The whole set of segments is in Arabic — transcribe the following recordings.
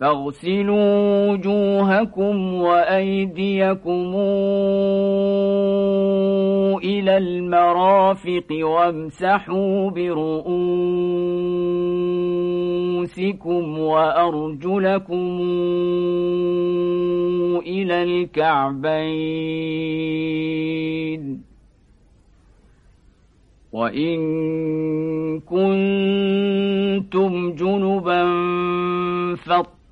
فاغسلوا وجوهكم وأيديكم إلى المرافق وامسحوا برؤوسكم وأرجلكم إلى الكعبين. وإن كنتم جنبا فاطلقوا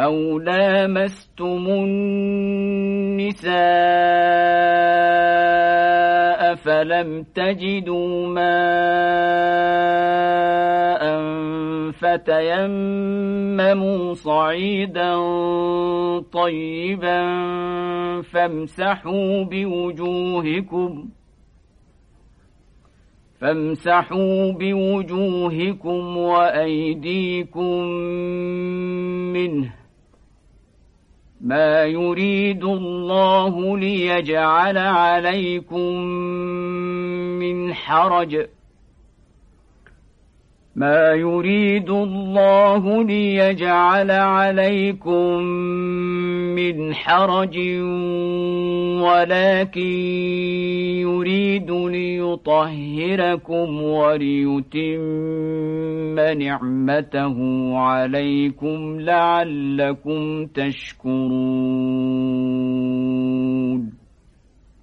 أو لامستم النساء فلم تجدوا ماء فتيمموا صعيدا طيبا فامسحوا بوجوهكم فامسحوا بوجوهكم وأيديكم منه ما يريد الله ليجعل عليكم من حرج. ما يريد الله ليجعل عليكم من حرج ولكن يريد ليطهركم وليتم نعمته عليكم لعلكم تشكرون